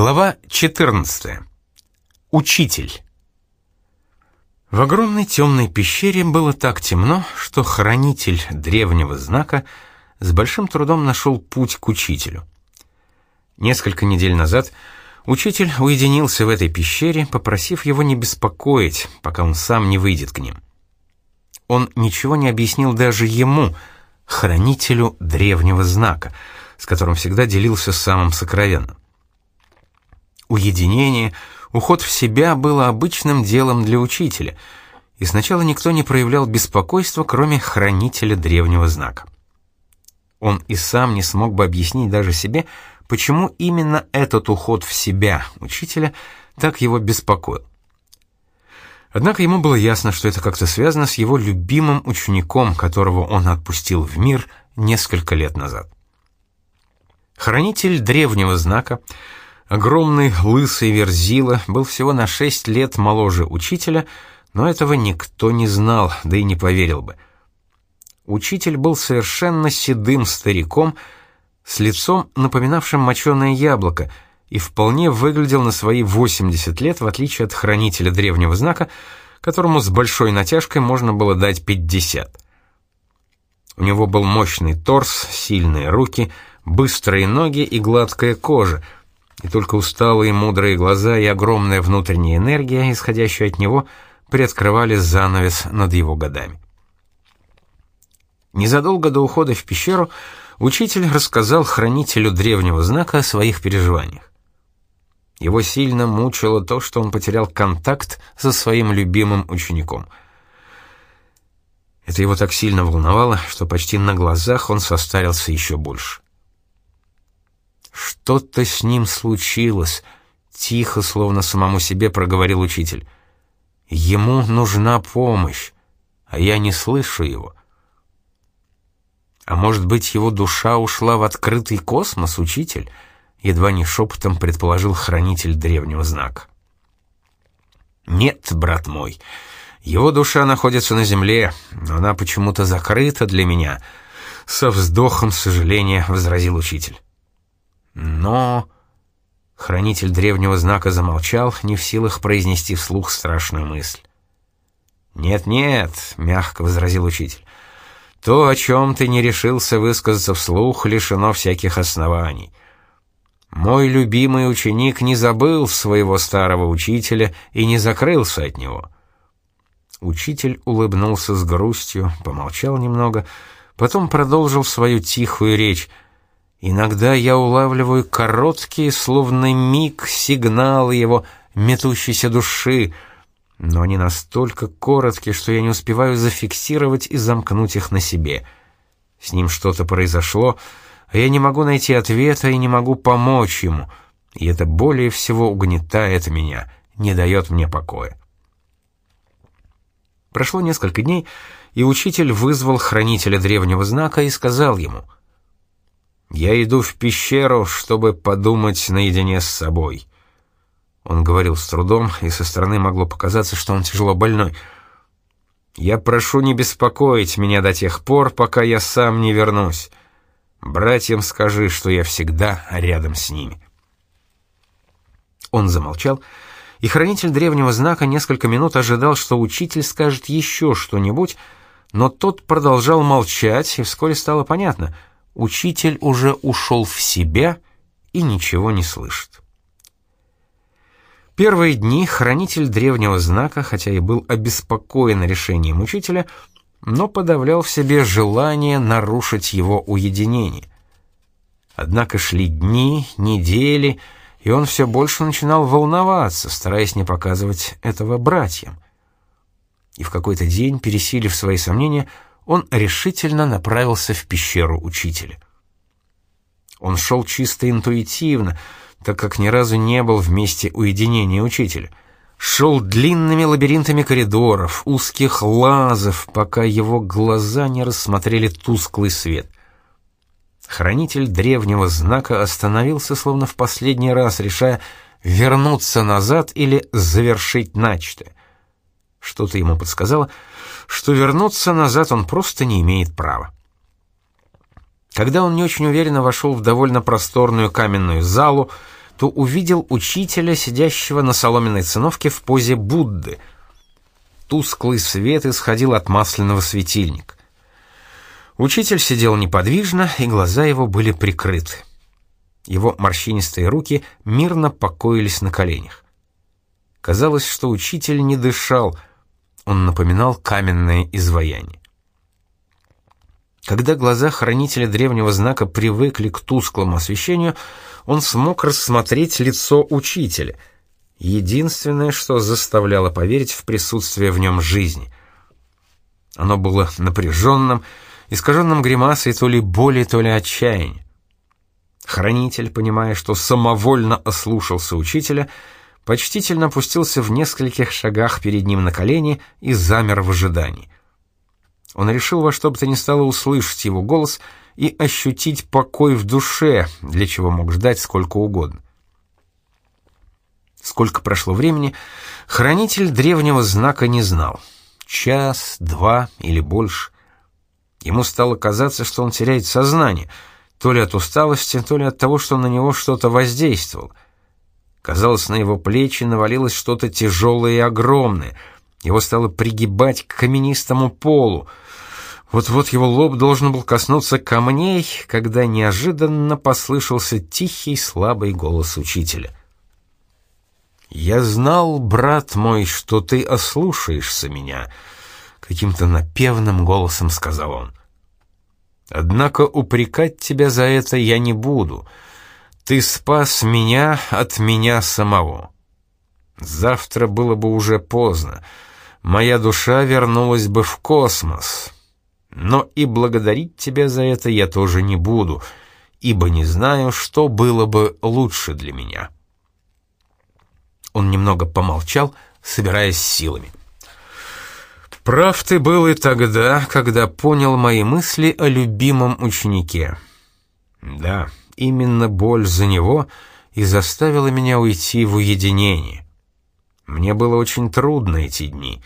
Глава 14. Учитель. В огромной темной пещере было так темно, что хранитель древнего знака с большим трудом нашел путь к учителю. Несколько недель назад учитель уединился в этой пещере, попросив его не беспокоить, пока он сам не выйдет к ним. Он ничего не объяснил даже ему, хранителю древнего знака, с которым всегда делился самым сокровенным. Уединение, уход в себя было обычным делом для учителя, и сначала никто не проявлял беспокойства, кроме хранителя древнего знака. Он и сам не смог бы объяснить даже себе, почему именно этот уход в себя учителя так его беспокоил. Однако ему было ясно, что это как-то связано с его любимым учеником, которого он отпустил в мир несколько лет назад. Хранитель древнего знака — Огромный лысый верзила был всего на шесть лет моложе учителя, но этого никто не знал, да и не поверил бы. Учитель был совершенно седым стариком, с лицом, напоминавшим моченое яблоко, и вполне выглядел на свои 80 лет, в отличие от хранителя древнего знака, которому с большой натяжкой можно было дать 50. У него был мощный торс, сильные руки, быстрые ноги и гладкая кожа — и только усталые мудрые глаза и огромная внутренняя энергия, исходящая от него, приоткрывали занавес над его годами. Незадолго до ухода в пещеру учитель рассказал хранителю древнего знака о своих переживаниях. Его сильно мучило то, что он потерял контакт со своим любимым учеником. Это его так сильно волновало, что почти на глазах он состарился еще больше. Что-то с ним случилось, тихо, словно самому себе проговорил учитель. Ему нужна помощь, а я не слышу его. А может быть, его душа ушла в открытый космос, учитель? Едва не шепотом предположил хранитель древнего знака. Нет, брат мой, его душа находится на земле, но она почему-то закрыта для меня. Со вздохом сожаления возразил учитель. Но... Хранитель древнего знака замолчал, не в силах произнести вслух страшную мысль. «Нет-нет», — мягко возразил учитель, — «то, о чем ты не решился высказаться вслух, лишено всяких оснований. Мой любимый ученик не забыл своего старого учителя и не закрылся от него». Учитель улыбнулся с грустью, помолчал немного, потом продолжил свою тихую речь — Иногда я улавливаю короткие, словно миг, сигналы его метущейся души, но они настолько короткие, что я не успеваю зафиксировать и замкнуть их на себе. С ним что-то произошло, а я не могу найти ответа и не могу помочь ему, и это более всего угнетает меня, не дает мне покоя. Прошло несколько дней, и учитель вызвал хранителя древнего знака и сказал ему — я иду в пещеру, чтобы подумать наедине с собой. Он говорил с трудом, и со стороны могло показаться, что он тяжело больной. Я прошу не беспокоить меня до тех пор, пока я сам не вернусь. Братьям скажи, что я всегда рядом с ними. Он замолчал, и хранитель древнего знака несколько минут ожидал, что учитель скажет еще что-нибудь, но тот продолжал молчать, и вскоре стало понятно — Учитель уже ушел в себя и ничего не слышит. Первые дни хранитель древнего знака, хотя и был обеспокоен решением учителя, но подавлял в себе желание нарушить его уединение. Однако шли дни, недели, и он все больше начинал волноваться, стараясь не показывать этого братьям. И в какой-то день, пересилив свои сомнения, он решительно направился в пещеру учителя. Он шел чисто интуитивно, так как ни разу не был в месте уединения учителя. Шел длинными лабиринтами коридоров, узких лазов, пока его глаза не рассмотрели тусклый свет. Хранитель древнего знака остановился словно в последний раз, решая вернуться назад или завершить начатое. Что-то ему подсказало — что вернуться назад он просто не имеет права. Когда он не очень уверенно вошел в довольно просторную каменную залу, то увидел учителя, сидящего на соломенной циновке в позе Будды. Тусклый свет исходил от масляного светильника. Учитель сидел неподвижно, и глаза его были прикрыты. Его морщинистые руки мирно покоились на коленях. Казалось, что учитель не дышал, он напоминал каменное изваяние. Когда глаза хранителя древнего знака привыкли к тусклому освещению, он смог рассмотреть лицо учителя. Единственное, что заставляло поверить в присутствие в нем жизни. Оно было напряженным, искаженным гримасой то ли боли, то ли отчаяния. Хранитель, понимая, что самовольно ослушался учителя, почтительно опустился в нескольких шагах перед ним на колени и замер в ожидании. Он решил во что бы то ни стало услышать его голос и ощутить покой в душе, для чего мог ждать сколько угодно. Сколько прошло времени, хранитель древнего знака не знал. Час, два или больше. Ему стало казаться, что он теряет сознание, то ли от усталости, то ли от того, что на него что-то воздействовало. Казалось, на его плечи навалилось что-то тяжелое и огромное — его стало пригибать к каменистому полу. Вот-вот его лоб должен был коснуться камней, когда неожиданно послышался тихий слабый голос учителя. «Я знал, брат мой, что ты ослушаешься меня», — каким-то напевным голосом сказал он. «Однако упрекать тебя за это я не буду. Ты спас меня от меня самого. Завтра было бы уже поздно» моя душа вернулась бы в космос. Но и благодарить тебя за это я тоже не буду, ибо не знаю, что было бы лучше для меня. Он немного помолчал, собираясь силами. Прав ты был и тогда, когда понял мои мысли о любимом ученике. Да, именно боль за него и заставила меня уйти в уединение. Мне было очень трудно эти дни.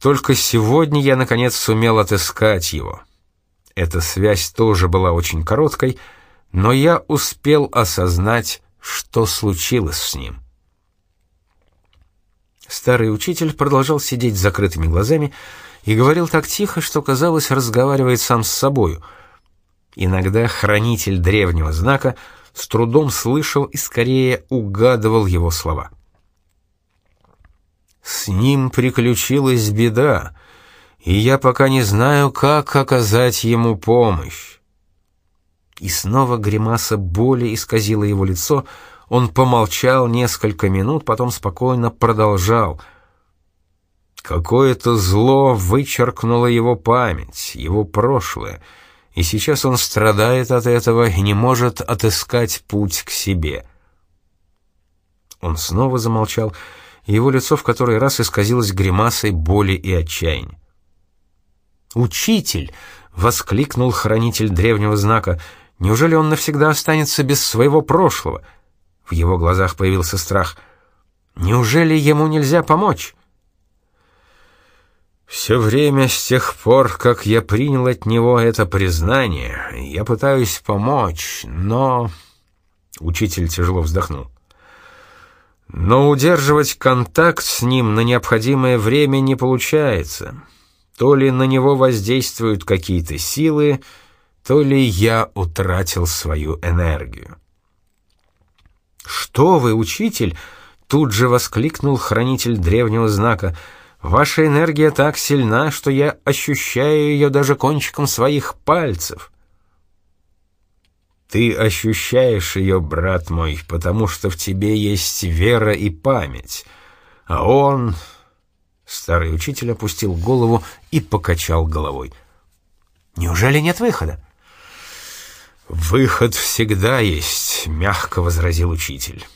Только сегодня я наконец сумел отыскать его. Эта связь тоже была очень короткой, но я успел осознать, что случилось с ним. Старый учитель продолжал сидеть с закрытыми глазами и говорил так тихо, что казалось, разговаривает сам с собою. Иногда хранитель древнего знака с трудом слышал и скорее угадывал его слова. С ним приключилась беда, и я пока не знаю, как оказать ему помощь. И снова гримаса боли исказила его лицо. Он помолчал несколько минут, потом спокойно продолжал. Какое-то зло вычеркнуло его память, его прошлое, и сейчас он страдает от этого и не может отыскать путь к себе. Он снова замолчал его лицо в который раз исказилось гримасой боли и отчаяния. «Учитель!» — воскликнул хранитель древнего знака. «Неужели он навсегда останется без своего прошлого?» В его глазах появился страх. «Неужели ему нельзя помочь?» «Все время с тех пор, как я принял от него это признание, я пытаюсь помочь, но...» Учитель тяжело вздохнул. Но удерживать контакт с ним на необходимое время не получается. То ли на него воздействуют какие-то силы, то ли я утратил свою энергию. «Что вы, учитель?» — тут же воскликнул хранитель древнего знака. «Ваша энергия так сильна, что я ощущаю ее даже кончиком своих пальцев». Ты ощущаешь ее, брат мой, потому что в тебе есть вера и память. А он... Старый учитель опустил голову и покачал головой. Неужели нет выхода? Выход всегда есть, мягко возразил учитель.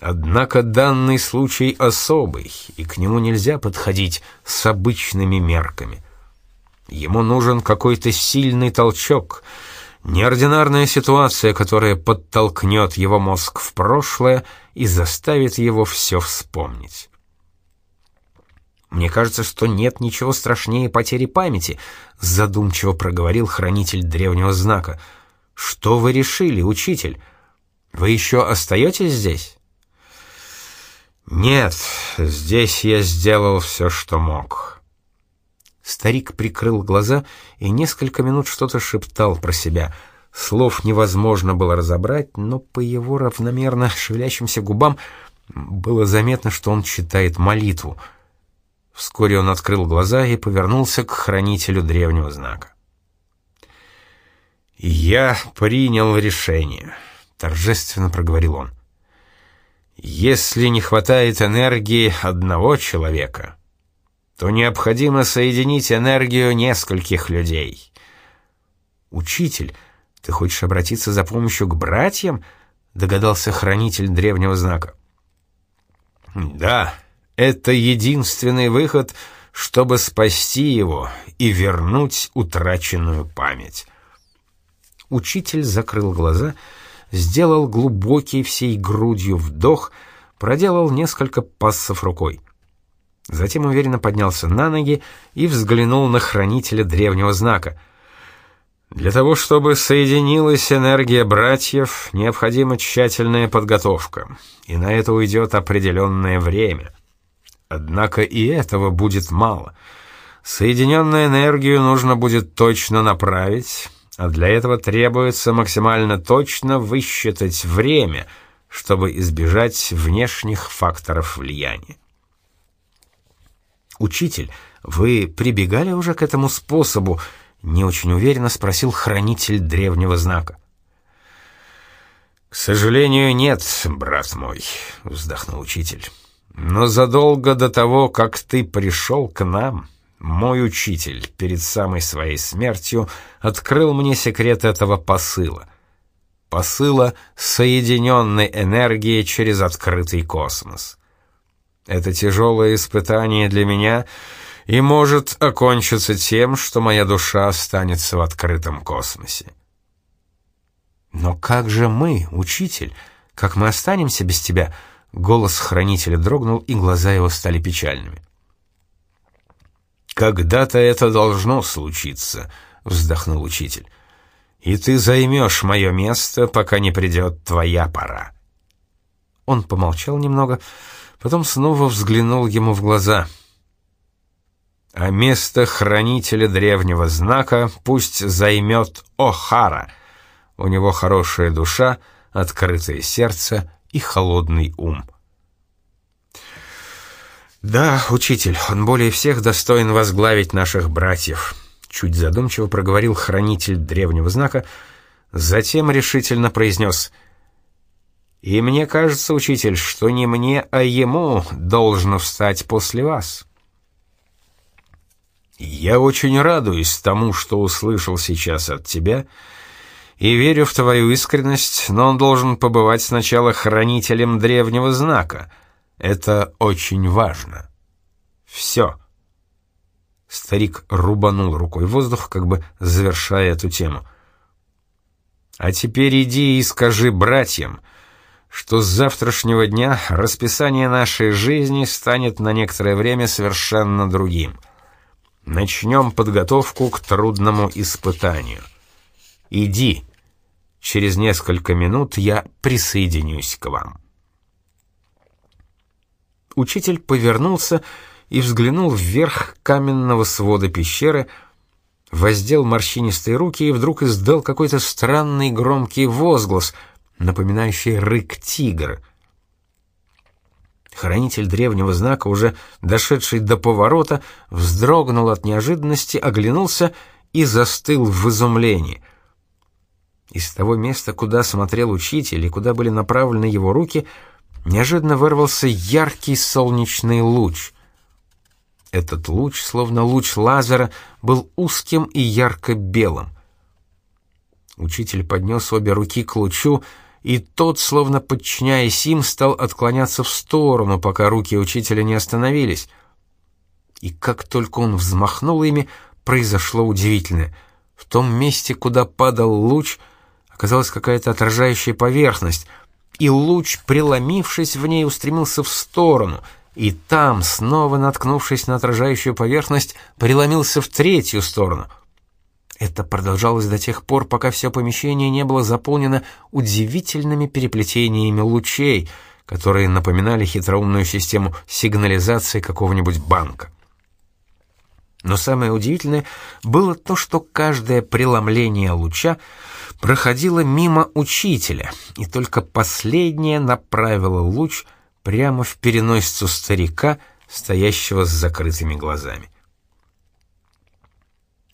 Однако данный случай особый, и к нему нельзя подходить с обычными мерками. Ему нужен какой-то сильный толчок — Неординарная ситуация, которая подтолкнет его мозг в прошлое и заставит его все вспомнить. «Мне кажется, что нет ничего страшнее потери памяти», — задумчиво проговорил хранитель древнего знака. «Что вы решили, учитель? Вы еще остаетесь здесь?» «Нет, здесь я сделал все, что мог». Старик прикрыл глаза и несколько минут что-то шептал про себя. Слов невозможно было разобрать, но по его равномерно шевелящимся губам было заметно, что он читает молитву. Вскоре он открыл глаза и повернулся к хранителю древнего знака. «Я принял решение», — торжественно проговорил он. «Если не хватает энергии одного человека, то необходимо соединить энергию нескольких людей». «Учитель, ты хочешь обратиться за помощью к братьям?» — догадался хранитель древнего знака. «Да, это единственный выход, чтобы спасти его и вернуть утраченную память». Учитель закрыл глаза, сделал глубокий всей грудью вдох, проделал несколько пассов рукой. Затем уверенно поднялся на ноги и взглянул на хранителя древнего знака. Для того, чтобы соединилась энергия братьев, необходима тщательная подготовка, и на это уйдет определенное время. Однако и этого будет мало. Соединенную энергию нужно будет точно направить, а для этого требуется максимально точно высчитать время, чтобы избежать внешних факторов влияния. «Учитель, вы прибегали уже к этому способу?» — не очень уверенно спросил хранитель древнего знака. «К сожалению, нет, брат мой», — вздохнул учитель. «Но задолго до того, как ты пришел к нам...» Мой учитель перед самой своей смертью открыл мне секрет этого посыла. Посыла соединенной энергии через открытый космос. Это тяжелое испытание для меня и может окончиться тем, что моя душа останется в открытом космосе. Но как же мы, учитель? Как мы останемся без тебя? Голос хранителя дрогнул, и глаза его стали печальными. «Когда-то это должно случиться», — вздохнул учитель. «И ты займешь мое место, пока не придет твоя пора». Он помолчал немного, потом снова взглянул ему в глаза. «А место хранителя древнего знака пусть займет Охара. У него хорошая душа, открытое сердце и холодный ум». «Да, учитель, он более всех достоин возглавить наших братьев», — чуть задумчиво проговорил хранитель древнего знака, затем решительно произнес «И мне кажется, учитель, что не мне, а ему должно встать после вас». «Я очень радуюсь тому, что услышал сейчас от тебя», и верю в твою искренность, но он должен побывать сначала хранителем древнего знака — это очень важно. Все. Старик рубанул рукой воздух, как бы завершая эту тему. А теперь иди и скажи братьям, что с завтрашнего дня расписание нашей жизни станет на некоторое время совершенно другим. Начнем подготовку к трудному испытанию. Иди. Через несколько минут я присоединюсь к вам. Учитель повернулся и взглянул вверх каменного свода пещеры, воздел морщинистые руки и вдруг издал какой-то странный громкий возглас, напоминающий рык тигра. Хранитель древнего знака, уже дошедший до поворота, вздрогнул от неожиданности, оглянулся и застыл в изумлении. Из того места, куда смотрел учитель и куда были направлены его руки, — неожиданно вырвался яркий солнечный луч. Этот луч, словно луч лазера, был узким и ярко-белым. Учитель поднес обе руки к лучу, и тот, словно подчиняясь им, стал отклоняться в сторону, пока руки учителя не остановились. И как только он взмахнул ими, произошло удивительное. В том месте, куда падал луч, оказалась какая-то отражающая поверхность — и луч, преломившись в ней, устремился в сторону, и там, снова наткнувшись на отражающую поверхность, преломился в третью сторону. Это продолжалось до тех пор, пока все помещение не было заполнено удивительными переплетениями лучей, которые напоминали хитроумную систему сигнализации какого-нибудь банка. Но самое удивительное было то, что каждое преломление луча проходило мимо учителя, и только последнее направило луч прямо в переносицу старика, стоящего с закрытыми глазами.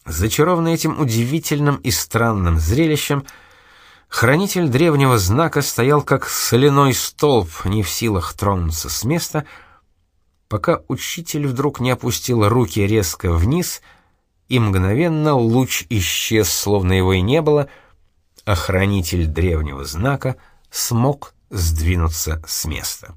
Зачарованный этим удивительным и странным зрелищем, хранитель древнего знака стоял как соляной столб, не в силах тронуться с места, пока учитель вдруг не опустил руки резко вниз, и мгновенно луч исчез, словно его и не было, а хранитель древнего знака смог сдвинуться с места.